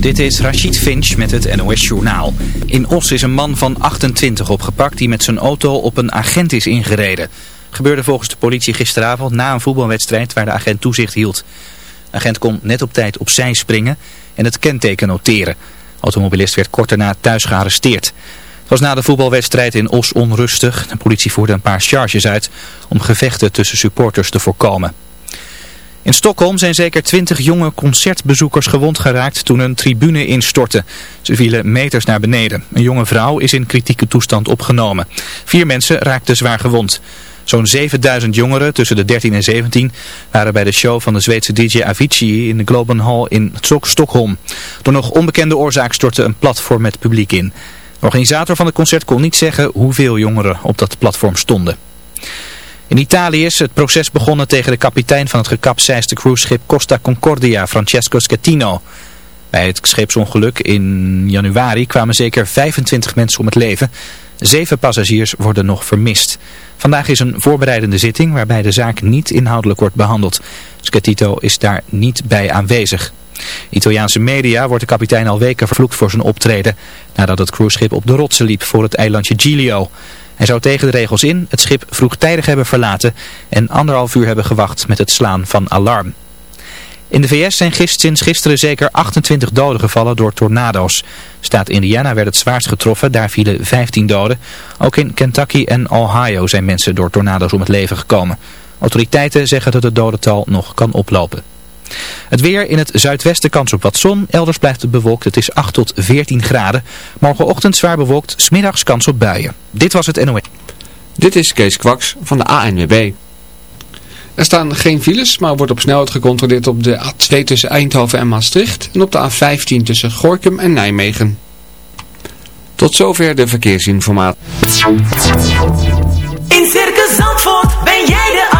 Dit is Rachid Finch met het NOS Journaal. In Os is een man van 28 opgepakt die met zijn auto op een agent is ingereden. Gebeurde volgens de politie gisteravond na een voetbalwedstrijd waar de agent toezicht hield. De agent kon net op tijd opzij springen en het kenteken noteren. De automobilist werd kort daarna thuis gearresteerd. Het was na de voetbalwedstrijd in Os onrustig. De politie voerde een paar charges uit om gevechten tussen supporters te voorkomen. In Stockholm zijn zeker twintig jonge concertbezoekers gewond geraakt toen een tribune instortte. Ze vielen meters naar beneden. Een jonge vrouw is in kritieke toestand opgenomen. Vier mensen raakten zwaar gewond. Zo'n 7000 jongeren tussen de 13 en 17 waren bij de show van de Zweedse DJ Avicii in de Globen Hall in Stockholm. Door nog onbekende oorzaak stortte een platform met publiek in. De organisator van het concert kon niet zeggen hoeveel jongeren op dat platform stonden. In Italië is het proces begonnen tegen de kapitein van het gekapseisde cruiseschip Costa Concordia, Francesco Schettino. Bij het scheepsongeluk in januari kwamen zeker 25 mensen om het leven. Zeven passagiers worden nog vermist. Vandaag is een voorbereidende zitting waarbij de zaak niet inhoudelijk wordt behandeld. Schettino is daar niet bij aanwezig. Italiaanse media wordt de kapitein al weken vervloekt voor zijn optreden nadat het cruiseschip op de rotsen liep voor het eilandje Giglio. Hij zou tegen de regels in het schip vroegtijdig hebben verlaten en anderhalf uur hebben gewacht met het slaan van alarm. In de VS zijn gist, sinds gisteren zeker 28 doden gevallen door tornado's. Staat Indiana werd het zwaarst getroffen, daar vielen 15 doden. Ook in Kentucky en Ohio zijn mensen door tornado's om het leven gekomen. Autoriteiten zeggen dat het dodental nog kan oplopen. Het weer in het zuidwesten kans op wat zon. Elders blijft het bewolkt. Het is 8 tot 14 graden. Morgenochtend zwaar bewolkt. Smiddags kans op buien. Dit was het NOE. Dit is Kees Kwaks van de ANWB. Er staan geen files, maar wordt op snelheid gecontroleerd op de A2 tussen Eindhoven en Maastricht. En op de A15 tussen Gorkum en Nijmegen. Tot zover de verkeersinformatie. In Circus Zandvoort ben jij de.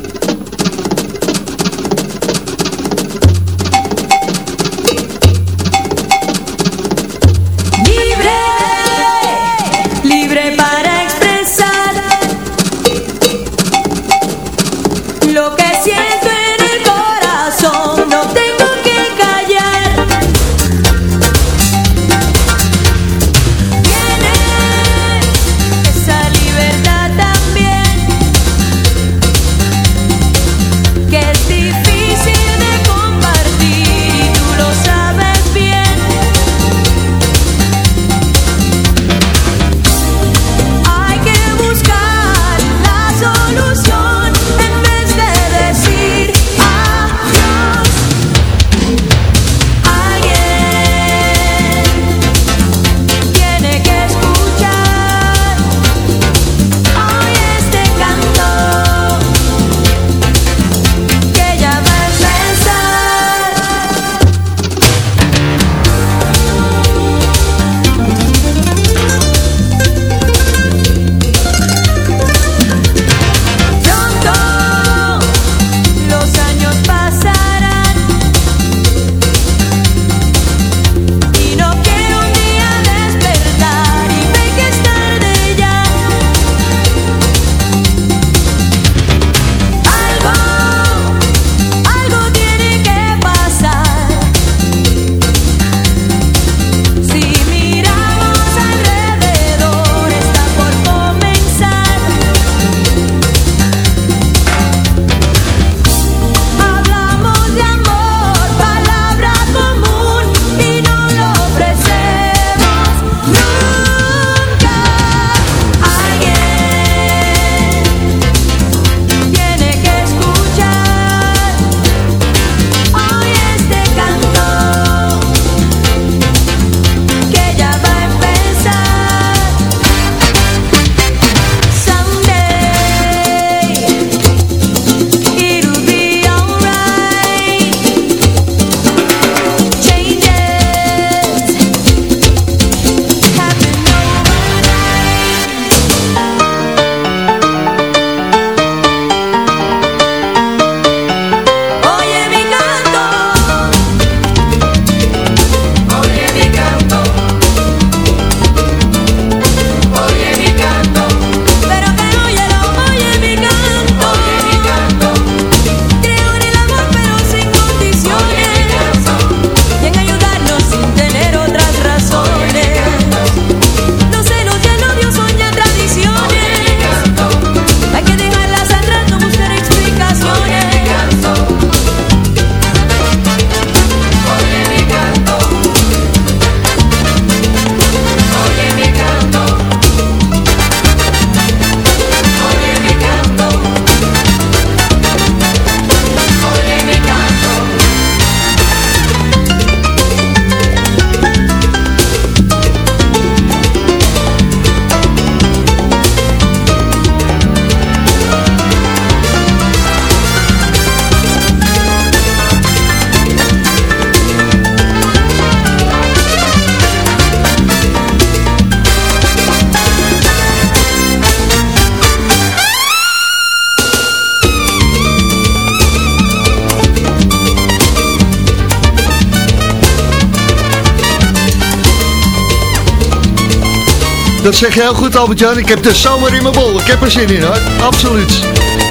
Dat zeg je heel goed, Albert-Jan. Ik heb de zomer in mijn bol. Ik heb er zin in, hoor. Absoluut.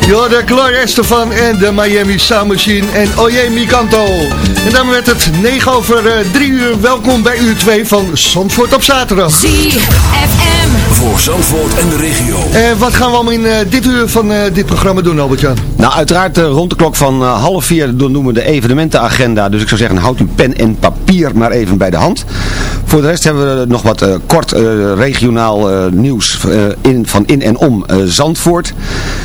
Yo, de Gloria Estefan en de Miami Sound Machine en Oye Mi Canto. En dan werd het 9 over 3 uur. Welkom bij uur 2 van Zandvoort op zaterdag. ZFM. Voor Zandvoort en de regio. En wat gaan we allemaal in uh, dit uur van uh, dit programma doen, Albert-Jan? Nou, uiteraard uh, rond de klok van half vier doen we de evenementenagenda. Dus ik zou zeggen, houd uw pen en papier maar even bij de hand. Voor de rest hebben we nog wat kort regionaal nieuws in, van in en om Zandvoort.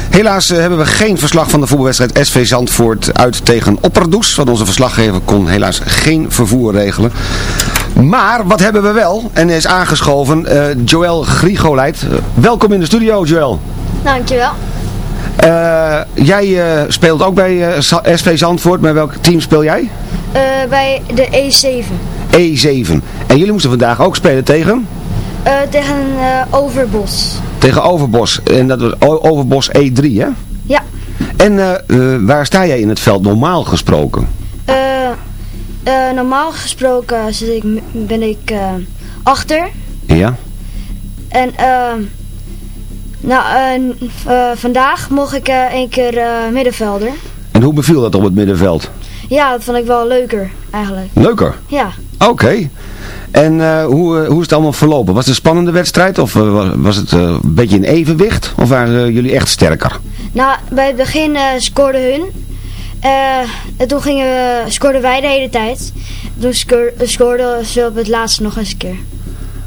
Helaas hebben we geen verslag van de voetbalwedstrijd SV Zandvoort uit tegen Opperdoes. Want onze verslaggever kon helaas geen vervoer regelen. Maar wat hebben we wel? En is aangeschoven uh, Joël Grigoleit. Welkom in de studio Joël. Dankjewel. Uh, jij speelt ook bij SV Zandvoort. Maar welk team speel jij? bij de E7. E7. En jullie moesten vandaag ook spelen tegen? tegen Overbos. Tegen Overbos. En dat was Overbos E3 hè? Ja. En waar sta jij in het veld normaal gesproken? Uh, normaal gesproken zit ik, ben ik uh, achter. Ja. En uh, nou, vandaag mocht ik één keer middenvelder. En hoe beviel dat op het middenveld? Ja, dat vond ik wel leuker eigenlijk. Leuker? Ja. Oké. En hoe, hoe is het allemaal verlopen? Was het een spannende wedstrijd of was het een beetje in evenwicht? Of waren jullie echt sterker? Nou, bij het begin scoorden hun. En toen gingen we, scoorden wij de hele tijd. Toen scoorden ze op het laatste nog eens een keer.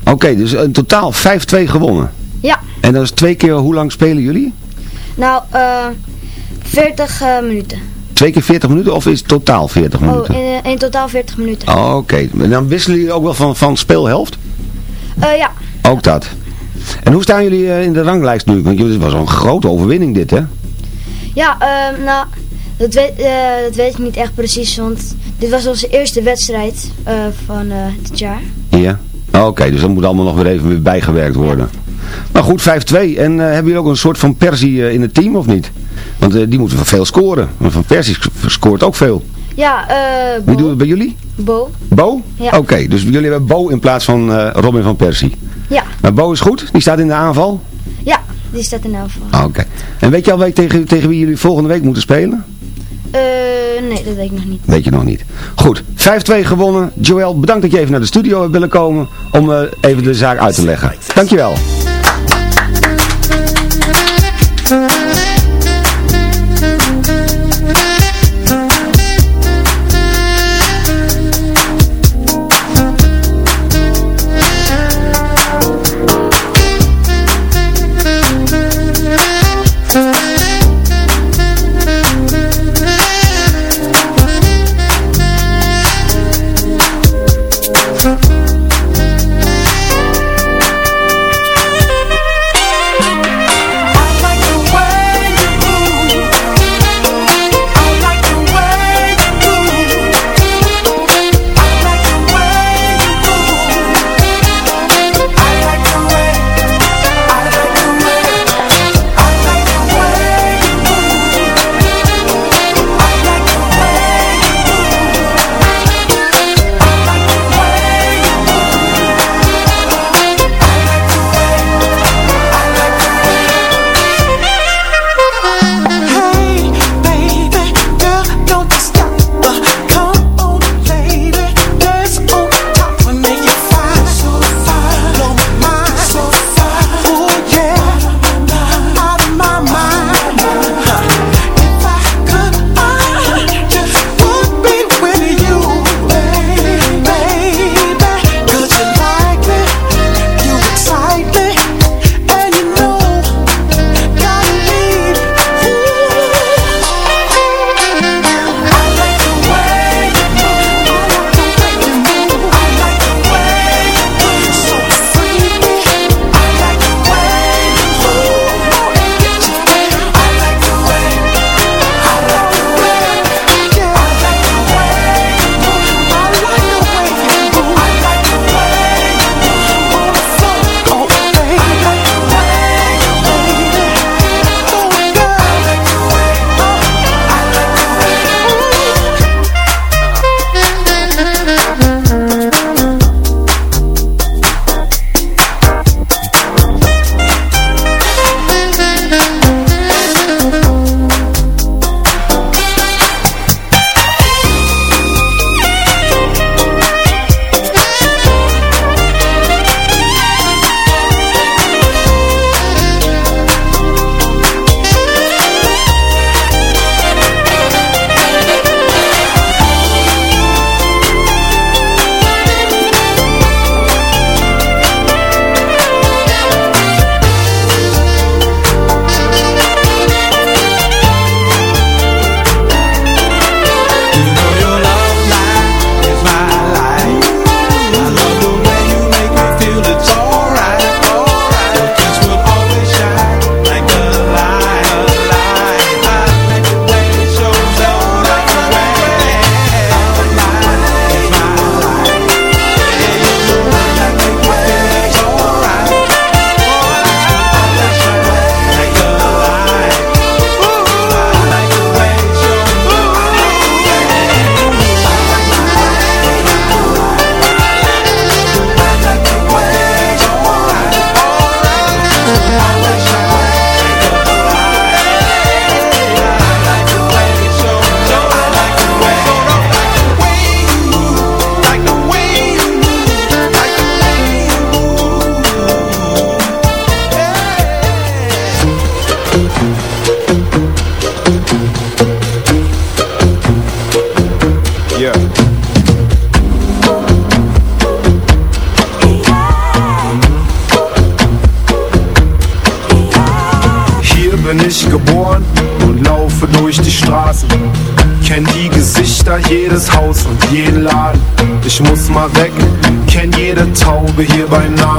Oké, dus in totaal 5-2 gewonnen? Ja. En dat is twee keer, hoe lang spelen jullie? Nou, uh, 40 uh, minuten. Twee keer 40 minuten of is het totaal 40 minuten? Oh, in, in totaal 40 minuten. Oh, Oké, okay. en dan wisselen jullie ook wel van, van speelhelft? Uh, ja. Ook dat. En hoe staan jullie in de ranglijst nu? Want jullie was een grote overwinning dit, hè? Ja, uh, nou... Dat weet, uh, dat weet ik niet echt precies, want dit was onze eerste wedstrijd van dit jaar. Ja, oké, okay, dus dat moet allemaal nog weer even weer bijgewerkt worden. Maar goed, 5-2. En hebben jullie ook een soort van Persie in het team of niet? Want die moeten veel scoren. Want Van Persie scoort ook veel. Ja, eh Wie doet het bij jullie? Bo. Bo? Ja. Oké, okay, dus jullie hebben Bo in plaats van Robin van Persie. Ja. Maar Bo is goed? Die staat in de aanval? Ja, die staat in de aanval. Ah, Oké. Okay. En weet je al tegen, tegen wie jullie volgende week moeten spelen? Uh, nee, dat weet ik nog niet. Weet je nog niet. Goed, 5-2 gewonnen. Joël, bedankt dat je even naar de studio hebt willen komen om uh, even de zaak uit te leggen. Dankjewel.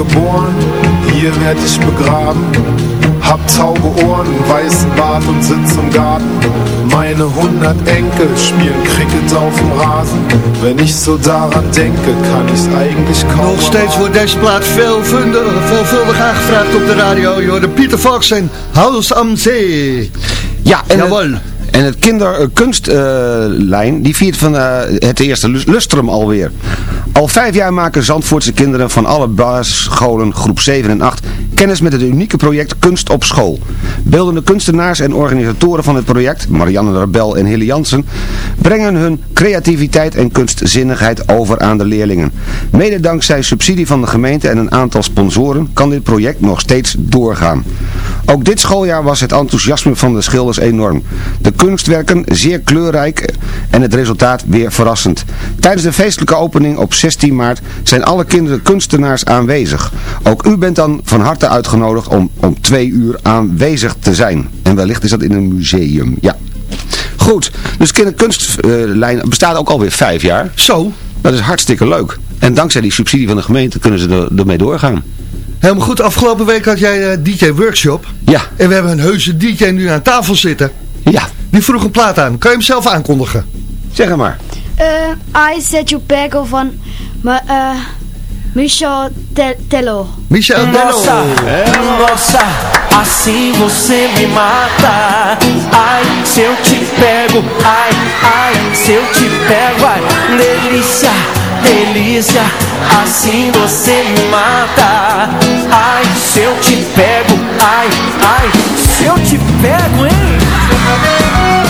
Geboren, hier werd ich begraben. Hab taube Ohren, weißen Bart und sitz im Garten. Meine hundert Enkel spielen Cricket auf dem Rasen. Wenn ich so daran denke, kann ich's eigentlich kaum Nog steeds wordt deze plaat veelvuldig, veelvuldig aangevraagd op de radio. Je hoorde Pieter Fox en House am Zee. Ja, en Jawel. En het kinderkunstlijn, die viert van eh, het eerste lus- lustrum alweer. Al vijf jaar maken Zandvoortse kinderen van alle basisscholen groep 7 en 8 kennis met het unieke project Kunst op School. Beeldende kunstenaars en organisatoren van het project, Marianne Rebel en Hilly Jansen, brengen hun creativiteit en kunstzinnigheid over aan de leerlingen. Mede dankzij subsidie van de gemeente en een aantal sponsoren kan dit project nog steeds doorgaan. Ook dit schooljaar was het enthousiasme van de schilders enorm. De kunstwerken zeer kleurrijk en het resultaat weer verrassend. Tijdens de feestelijke opening op 16 maart zijn alle kinderen kunstenaars aanwezig. Ook u bent dan van harte uitgenodigd om om twee uur aanwezig te zijn. En wellicht is dat in een museum, ja. Goed, dus kinderkunstlijn bestaat ook alweer vijf jaar. Zo, Dat is hartstikke leuk. En dankzij die subsidie van de gemeente kunnen ze er, ermee doorgaan. helemaal goed. Afgelopen week had jij eh, DJ Workshop. Ja, En we hebben een heuse DJ nu aan tafel zitten. ja. Die vroeg een plaat aan. Kan je hem zelf aankondigen? Zeg het maar. Eh, I Set You Back van Ma- eh, Michel Te Teló. Michel Tello. Nossa, nossa, assim você me mata. Ai, se eu te pego, ai, ai, se eu te pego, ai, delícia, delícia, assim você me mata. Ai, se eu te pego, ai, ai, se eu te pego, hein?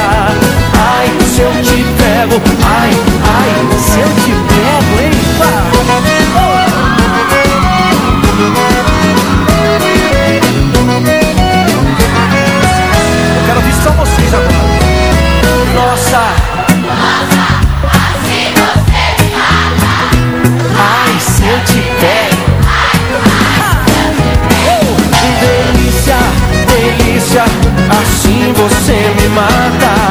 ai, ai, se eu te pego, hein? Eu quero ouvir só vocês agora. Nossa, ai, se eu te pego. Delícia, delícia, assim você me mata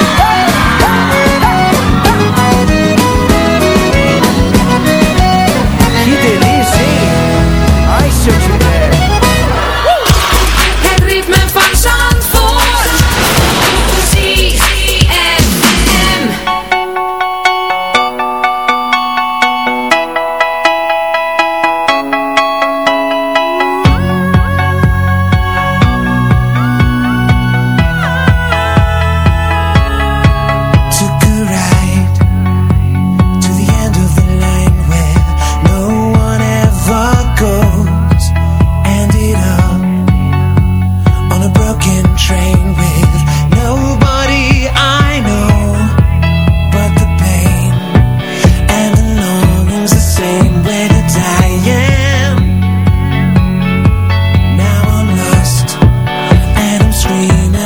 between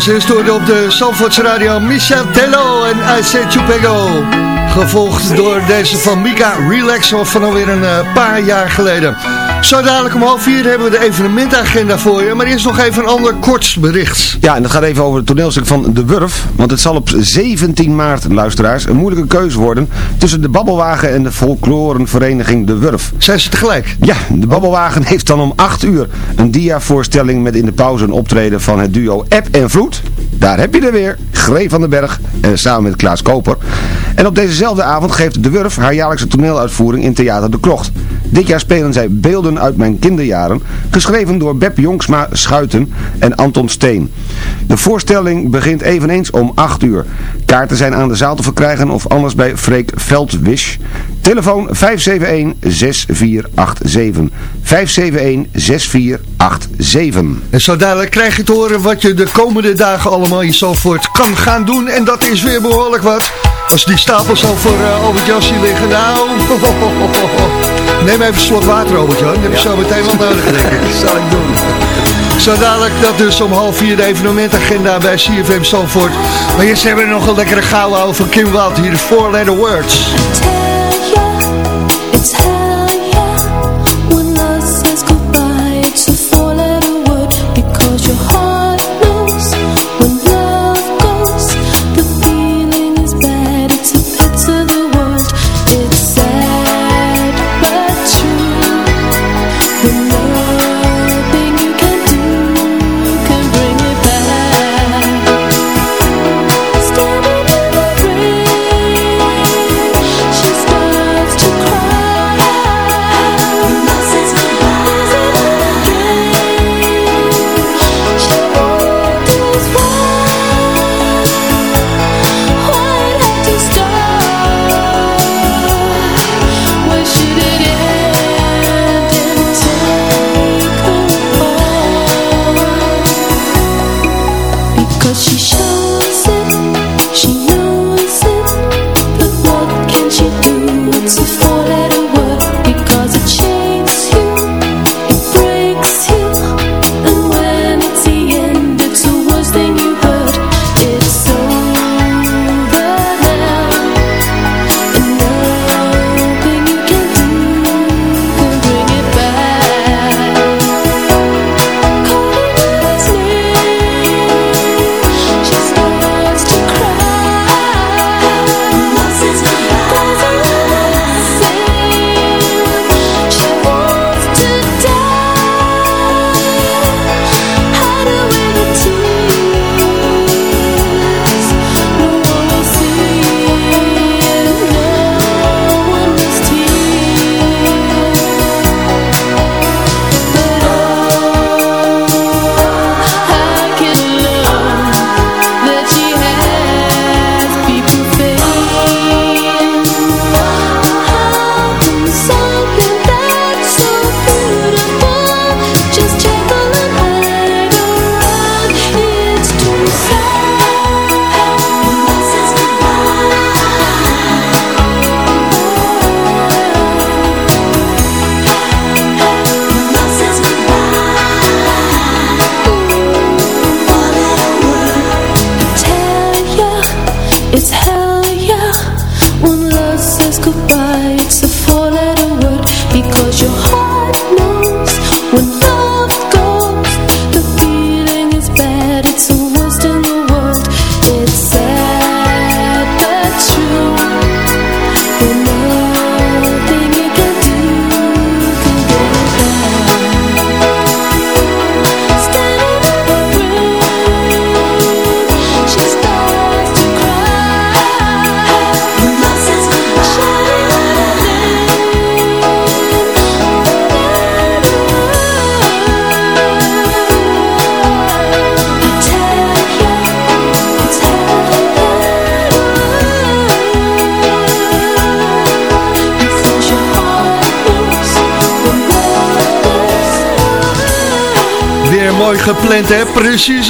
Als eerste hoorde op de Zandvoorts Radio Michel Tello en Ace Chupego. Gevolgd door deze van Mika Relax van alweer een eh, paar jaar geleden. Zo dadelijk om half vier hebben we de evenementagenda voor je. Maar eerst nog even een ander kort bericht. Ja, en dat gaat even over het toneelstuk van De Wurf. Want het zal op 17 maart, luisteraars, een moeilijke keuze worden tussen de Babbelwagen en de folklorenvereniging De Wurf. Zijn ze tegelijk? Ja, de Babbelwagen heeft dan om 8 uur een diavoorstelling met in de pauze een optreden van het duo App en Vloed. Daar heb je er weer, Gree van den Berg en samen met Klaas Koper. En op dezezelfde avond geeft De Wurf haar jaarlijkse toneeluitvoering in Theater de Krocht. Dit jaar spelen zij Beelden uit mijn kinderjaren, geschreven door Beb Jongsma Schuiten en Anton Steen. De voorstelling begint eveneens om 8 uur. Kaarten zijn aan de zaal te verkrijgen of anders bij Freek Veldwisch. Telefoon 571-6487. 571-6487. En zo dadelijk krijg je te horen wat je de komende dagen allemaal in Zalvoort kan gaan doen. En dat is weer behoorlijk wat. Als die stapels al voor uh, Albert Jassie liggen, nou... Neem even een slok water, Robert Jan. Dan heb je zo meteen wat nodig, denk ik. Dat zal ik doen. Zo dadelijk dat dus om half vier de evenementagenda bij CFM Zandvoort. Maar eerst hebben we nog een lekkere gouden over Kim Wild. Hier de Four Letter Words.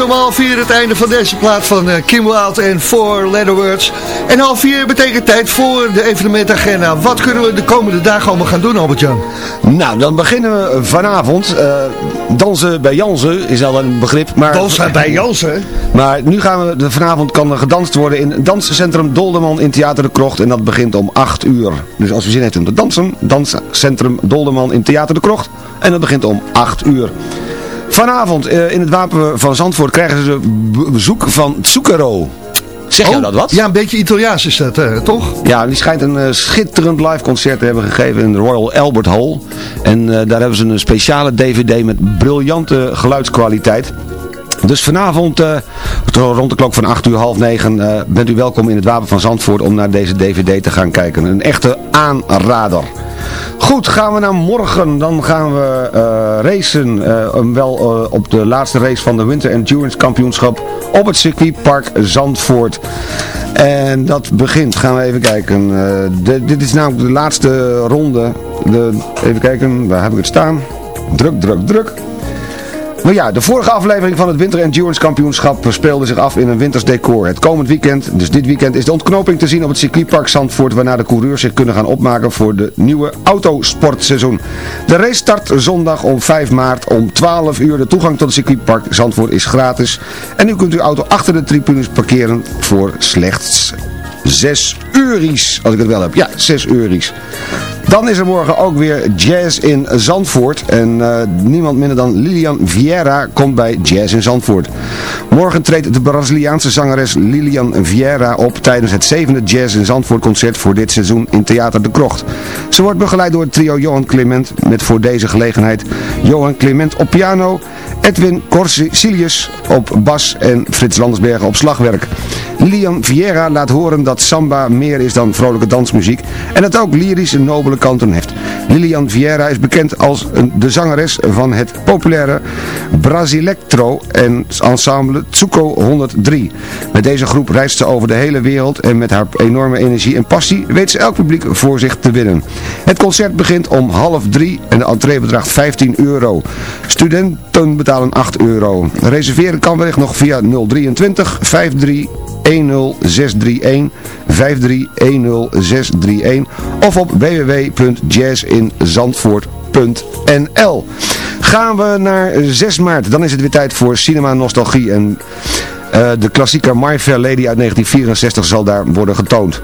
Precies om half vier het einde van deze plaat van uh, Kim Wilde en Four Letter Words. En half vier betekent tijd voor de evenementagenda. Wat kunnen we de komende dagen allemaal gaan doen, Albert-Jan? Nou, dan beginnen we vanavond. Uh, dansen bij Jansen is al een begrip. Maar, dansen bij Jansen? Maar nu gaan we, de, vanavond kan er gedanst worden in het danscentrum Dolderman in Theater de Krocht. En dat begint om 8 uur. Dus als u zin heeft om te dansen, danscentrum Dolderman in Theater de Krocht. En dat begint om 8 uur. Vanavond uh, in het Wapen van Zandvoort krijgen ze bezoek van Zucchero. Zeg oh, jou dat wat? Ja, een beetje Italiaans is dat, uh, toch? Ja, die schijnt een uh, schitterend live concert te hebben gegeven in de Royal Albert Hall. En daar hebben ze een speciale DVD met briljante geluidskwaliteit. Dus vanavond, uh, rond de klok van 8 uur, half 9, uh, bent u welkom in het Wapen van Zandvoort om naar deze DVD te gaan kijken. Een echte aanrader. Goed, gaan we naar morgen. Dan gaan we uh, racen. wel op de laatste race van de Winter Endurance Kampioenschap op het circuitpark Zandvoort. En dat begint, gaan we even kijken. Dit is namelijk de laatste ronde. De, even kijken, waar heb ik het staan? Druk, druk, druk. Nou ja, de vorige aflevering van het Winter Endurance Kampioenschap speelde zich af in een winters decor. Het komend weekend, dus dit weekend, is de ontknoping te zien op het circuitpark Zandvoort, waarna de coureurs zich kunnen gaan opmaken voor de nieuwe autosportseizoen. De race start zondag om 5 maart om 12 uur. De toegang tot het circuitpark Zandvoort is gratis. En u kunt uw auto achter de tribunes parkeren voor slechts 6 uries, als ik het wel heb. Ja, 6 uries. Dan is er morgen ook weer jazz in Zandvoort. En uh, niemand minder dan Lilian Vieira komt bij Jazz in Zandvoort. Morgen treedt de Braziliaanse zangeres Lilian Vieira op tijdens het zevende Jazz in Zandvoort concert voor dit seizoen in Theater de Krocht. Ze wordt begeleid door het trio Johan Clement met voor deze gelegenheid Johan Clement op piano, Edwin Corsilius op bas en Frits Landersbergen op slagwerk. Lilian Vieira laat horen dat samba meer is dan vrolijke dansmuziek en dat ook lyrische nobele kanten heeft. Lilian Vieira is bekend als de zangeres van het populaire Brasilectro en ensemble Tsuko 103. Met deze groep reist ze over de hele wereld en met haar enorme energie en passie weet ze elk publiek voor zich te winnen. Het concert begint om half drie en de entree bedraagt 15 euro. Studenten betalen 8 euro. Reserveren kan wellicht nog via 023 53 10631 5310631 of op www.jazzinzandvoort.nl Gaan we naar 6 maart, dan is het weer tijd voor Cinema Nostalgie en... Uh, de klassieker My Fair Lady uit 1964 zal daar worden getoond.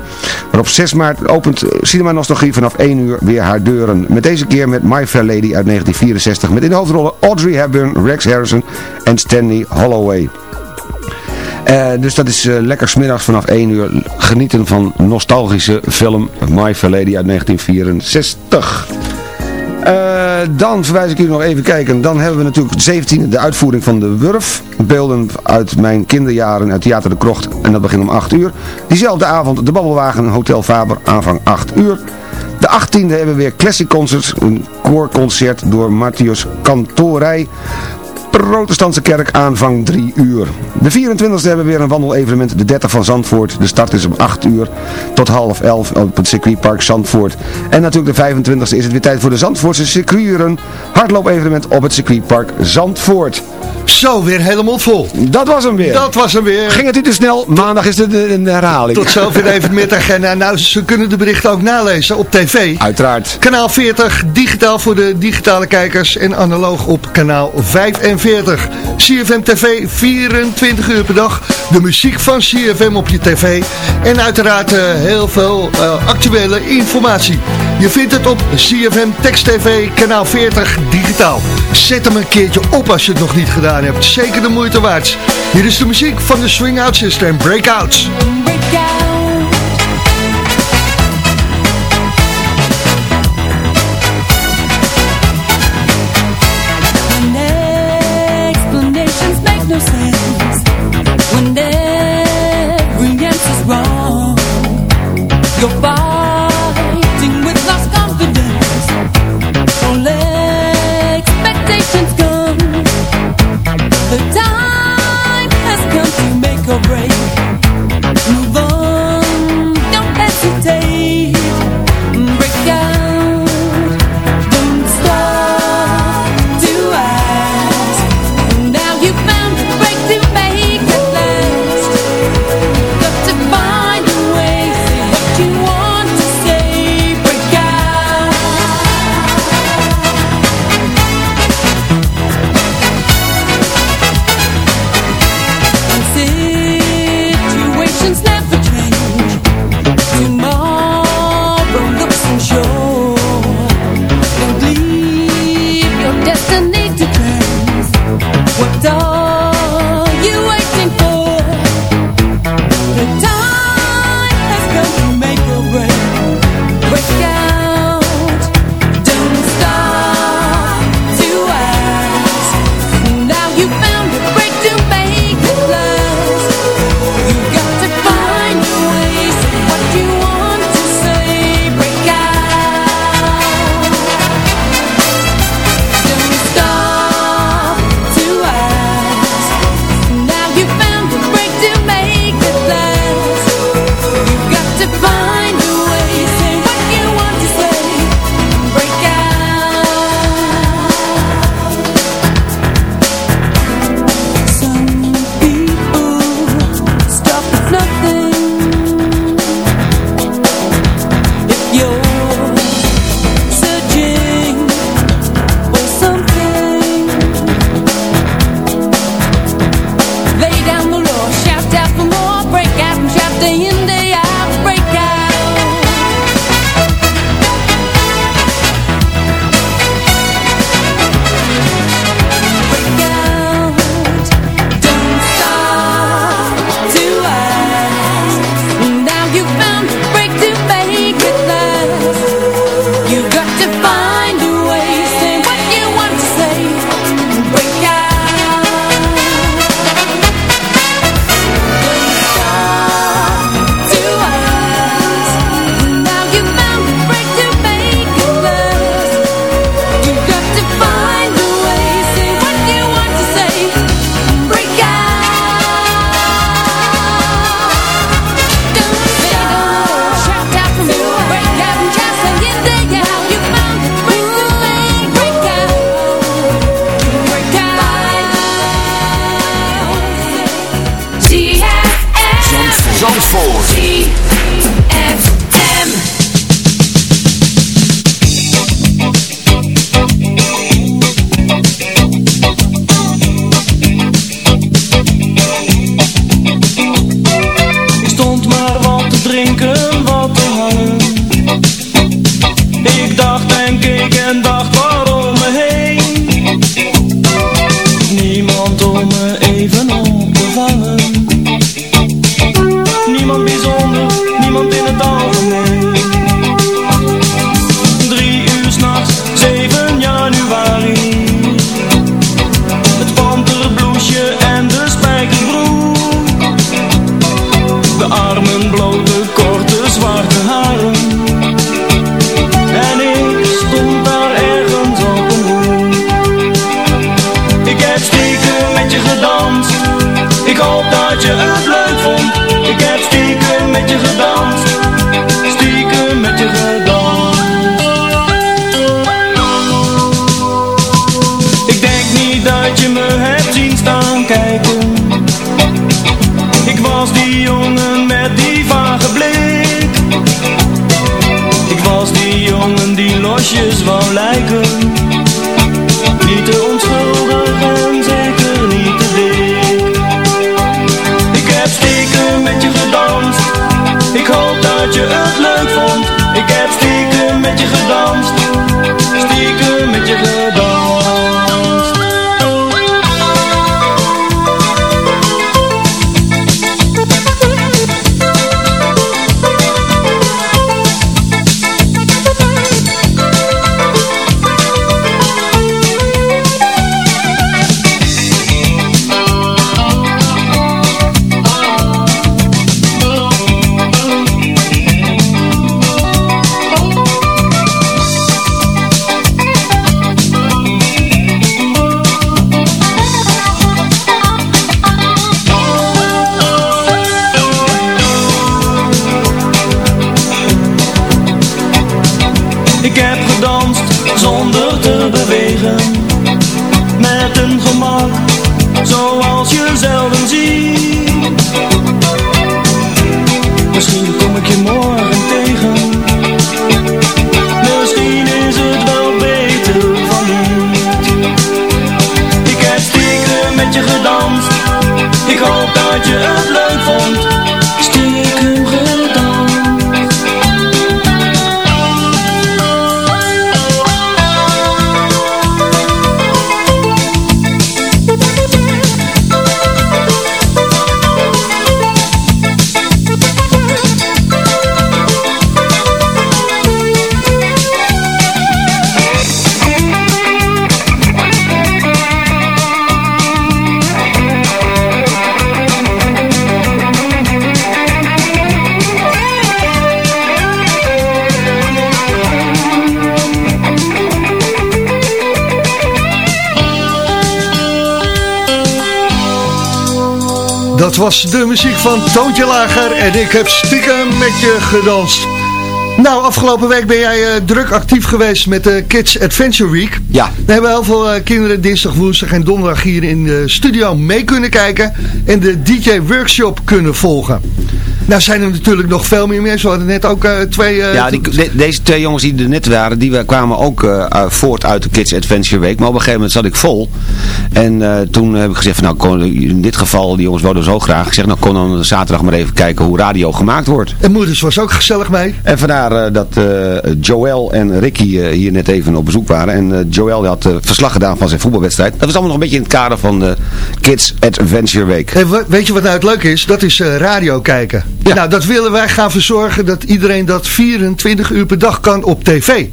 Maar op 6 maart opent Cinema Nostalgie vanaf 1 uur weer haar deuren. Met deze keer met My Fair Lady uit 1964. Met in de hoofdrollen Audrey Hepburn, Rex Harrison en Stanley Holloway. Uh, dus dat is uh, lekker smiddags vanaf 1 uur genieten van nostalgische film My Fair Lady uit 1964. Uh, dan verwijs ik u nog even kijken. Dan hebben we natuurlijk de 17e de uitvoering van de Wurf. Beelden uit mijn kinderjaren uit Theater de Krocht. En dat begint om 8 uur. Diezelfde avond de Babbelwagen Hotel Faber aanvang 8 uur. De 18e hebben we weer Classic Concerts. Een koorconcert door Matthias Kantorij protestantse kerk aanvang 3 uur. De 24e hebben we weer een wandelevenement, de 30 van Zandvoort. De start is om 8 uur tot half 11 op het circuitpark Zandvoort. En natuurlijk de 25e is het weer tijd voor de Zandvoortse circuieren. Hardloopevenement op het circuitpark Zandvoort. Zo, weer helemaal vol. Dat was hem weer. Dat was hem weer. Ging het u te snel? Maandag is het de, de, herhaling. Tot zover even met agenda. Nou, ze kunnen de berichten ook nalezen op tv. Uiteraard. Kanaal 40, digitaal voor de digitale kijkers en analoog op kanaal 45. CFM TV, 24 uur per dag. De muziek van CFM op je tv. En uiteraard uh, heel veel uh, actuele informatie. Je vindt het op CFM Text TV, kanaal 40, digitaal. Zet hem een keertje op als je het nog niet gedaan hebt. Zeker de moeite waard. Hier is de muziek van de Swing Out System, Breakouts. Zandvoort. Dat was de muziek van Toontje Lager en ik heb stiekem met je gedanst. Nou, afgelopen week ben jij eh, druk actief geweest met de Kids Adventure Week. Ja. We hebben heel veel eh, kinderen dinsdag, woensdag en donderdag hier in de studio mee kunnen kijken. En de DJ Workshop kunnen volgen. Nou zijn er natuurlijk nog veel meer mensen. We hadden net ook eh, twee... eh, Ja, die, de- deze twee jongens die er net waren, die wa- kwamen ook eh, voort uit de Kids Adventure Week. Maar op een gegeven moment zat ik vol. En toen heb ik gezegd, van, nou kon, in dit geval, die jongens wouden zo graag. Ik zeg, nou kon dan zaterdag maar even kijken hoe radio gemaakt wordt. En moeders was ook gezellig mee. En vandaar dat Joël en Ricky hier net even op bezoek waren. En die had verslag gedaan van zijn voetbalwedstrijd. Dat was allemaal nog een beetje in het kader van de Kids Adventure Week. Hey, weet je wat nou het leuke is? Dat is radio kijken. Nou, dat willen wij gaan verzorgen dat iedereen dat 24 uur per dag kan op tv.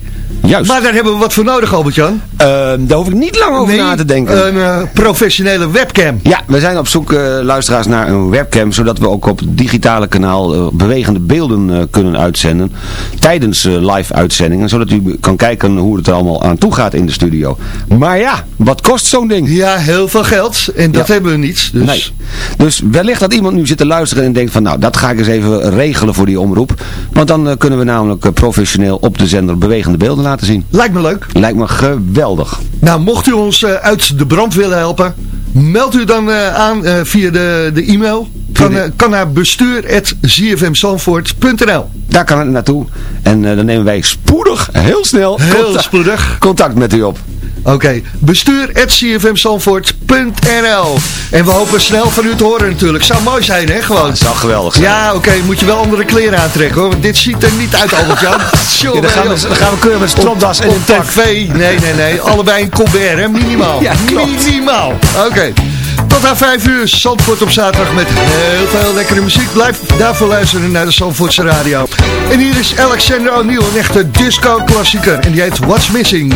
Juist. Maar daar hebben we wat voor nodig, Albert-Jan. Ehm, daar hoef ik niet lang over Nee, na te denken. Een eh, professionele webcam. Ja, we zijn op zoek, eh, luisteraars, naar een webcam, zodat we ook op het digitale kanaal eh, bewegende beelden kunnen uitzenden tijdens live uitzendingen, zodat u kan kijken hoe het er allemaal aan toe gaat in de studio. Maar ja, wat kost zo'n ding? Ja, heel veel geld. En dat Ja. hebben we niet. Dus Nee. Dus wellicht dat iemand nu zit te luisteren en denkt van nou, dat ga ik eens even regelen voor die omroep. Want dan kunnen we namelijk professioneel op de zender bewegende beelden laten zien. lijkt me leuk. Lijkt me geweldig. Nou, mocht u ons eh, uit de brand willen helpen, meld u dan eh, aan eh, via de, de e-mail kan, kan naar bestuur.zfmzandvoort.nl Daar kan het naartoe. En dan nemen wij spoedig, heel snel, Heel contact, spoedig. contact met u op. Oké, bestuur.cfmzandvoort.nl En we hopen snel van u te horen natuurlijk. Zou mooi zijn, hè, gewoon. Dat zou geweldig zijn. Ja, oké, moet je wel andere kleren aantrekken, hoor. Want dit ziet er niet uit, Albert-Jan. Ja, dan, gaan we, dan gaan we keuren met stropdas en een tv. Nee, nee, nee. Allebei een Colbert, hè? Minimaal. Ja, klopt. Minimaal. Oké. Tot aan 5 uur, Zandvoort op zaterdag met heel veel lekkere muziek. Blijf daarvoor luisteren naar de Zandvoortse radio. En hier is Alexander O'Neill, een echte disco-klassieker. En die heet What's Missing.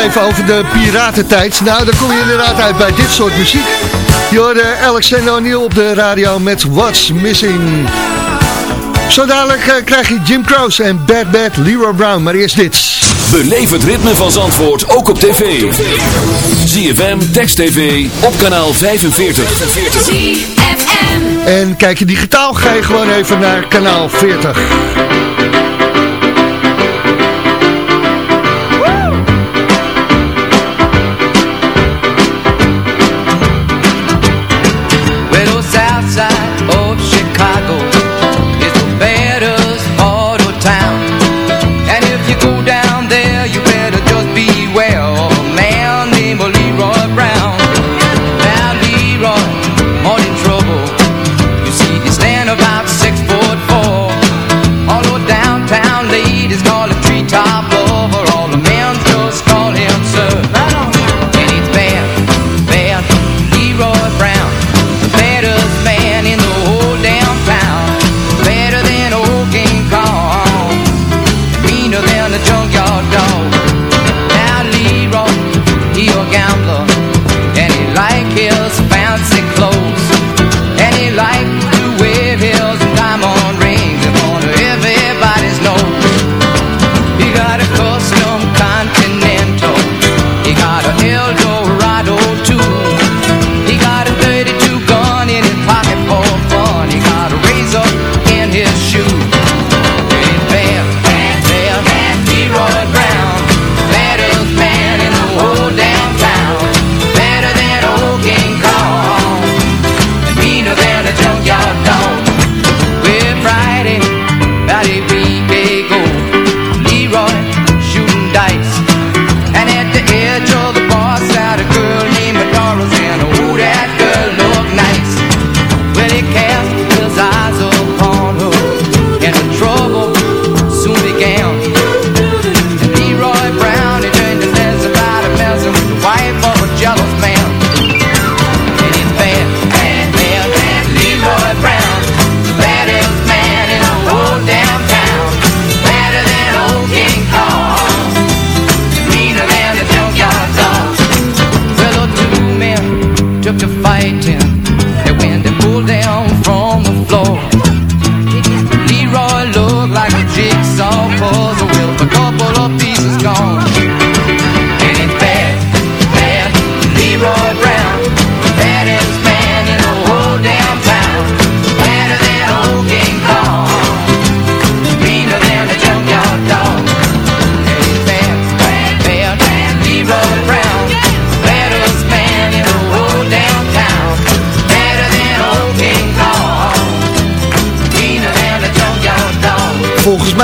Even over de piratentijd. Nou, dan kom je inderdaad uit bij dit soort muziek. Je hoorde Alexander O'Neill op de radio met What's Missing. Zo dadelijk eh, krijg je Jim Croce en Bad Bad Leroy Brown. Maar eerst dit. Beleef het ritme van Zandvoort ook op tv. ZFM, Text TV, op kanaal 45. En kijk je digitaal, ga je gewoon even naar kanaal 40.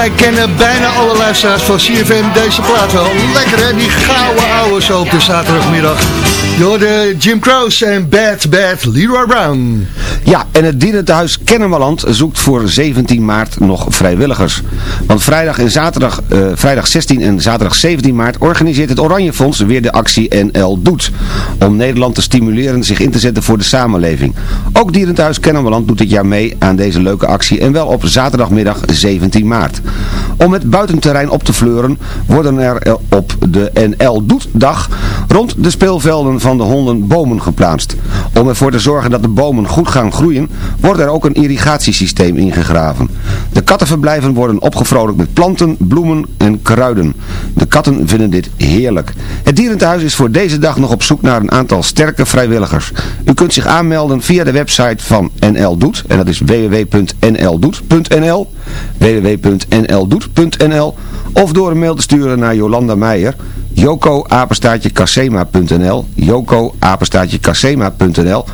Mij kennen bijna alle luisteraars van CFM deze plaat wel. Lekker hè, die gouden ouwe zo op de zaterdagmiddag. Je hoorde Jim Croce en Bad Bad Leroy Brown. Ja, en het dierentehuis Kennemerland zoekt voor 17 maart nog vrijwilligers. Want vrijdag, en zaterdag, eh, vrijdag 16 en zaterdag 17 maart organiseert het Oranje Fonds weer de actie NL Doet. Om Nederland te stimuleren zich in te zetten voor de samenleving. Ook dierentehuis Kennemerland doet dit jaar mee aan deze leuke actie en wel op zaterdagmiddag 17 maart. Om het buitenterrein op te fleuren worden er eh, op de NL Doet dag rond de speelvelden van de honden bomen geplaatst. Om ervoor te zorgen dat de bomen goed gaan groeien, wordt er ook een irrigatiesysteem ingegraven. De kattenverblijven worden opgevrolijkt met planten, bloemen en kruiden. De katten vinden dit heerlijk. Het dierentehuis is voor deze dag nog op zoek naar een aantal sterke vrijwilligers. U kunt zich aanmelden via de website van NL Doet en dat is www.nldoet.nl www.nldoet.nl of door een mail te sturen naar Jolanda Meijer joko casema.nl joko casema.nl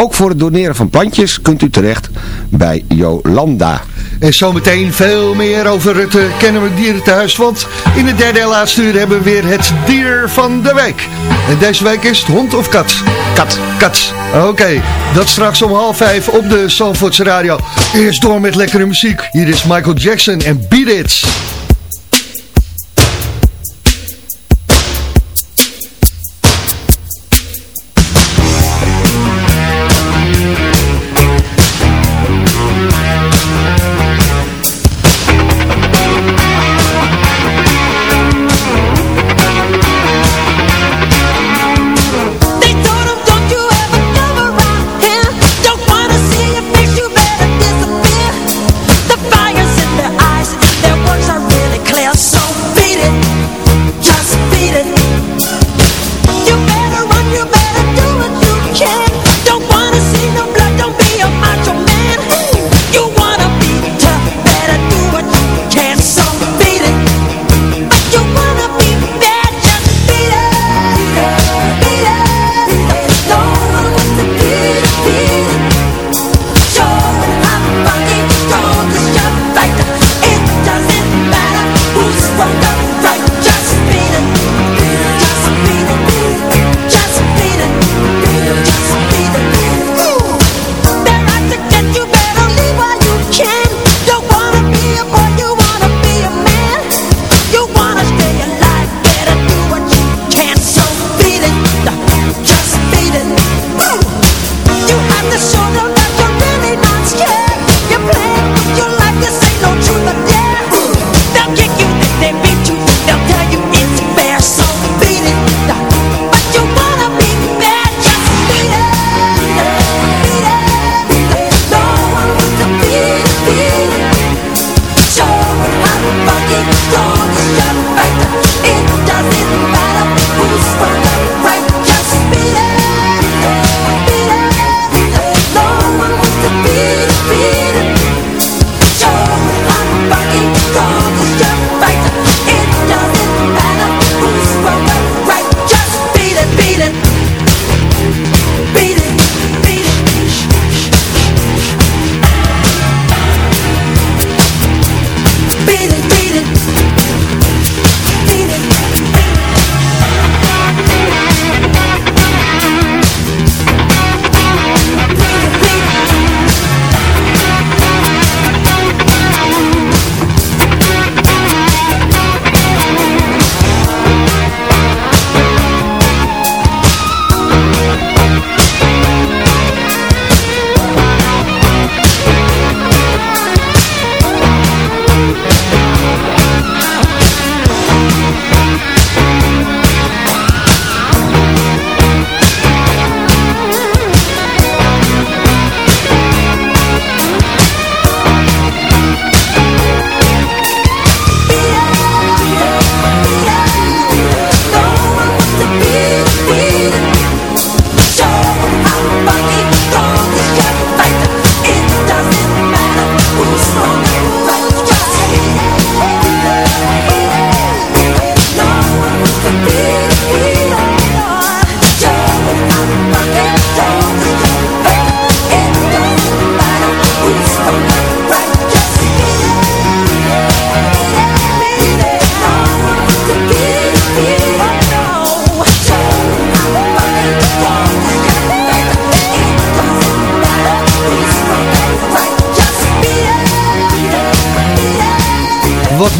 Ook voor het doneren van plantjes kunt u terecht bij Jolanda. En zometeen veel meer over het uh, Kennemer Dierentehuis. Want in de derde en laatste uur hebben we weer het dier van de week. En deze week is het hond of kat? Kat. Kat. Oké, dat straks om half vijf op de Zandvoortse Radio. Eerst door met lekkere muziek. Hier is Michael Jackson en Beat It.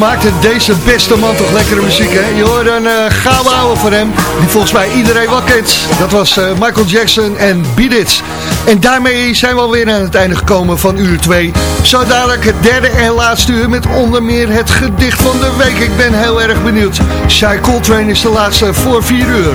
Wat maakt het deze beste man toch lekkere muziek, hè? Je hoort een uh, gouden ouwe voor hem, die volgens mij iedereen wel kent. Dat was uh, Michael Jackson en Beat It. En daarmee zijn we alweer aan het einde gekomen van uur 2. Zo dadelijk het derde en laatste uur met onder meer het gedicht van de week. Ik ben heel erg benieuwd. Shai Coltrane is de laatste voor 4 uur.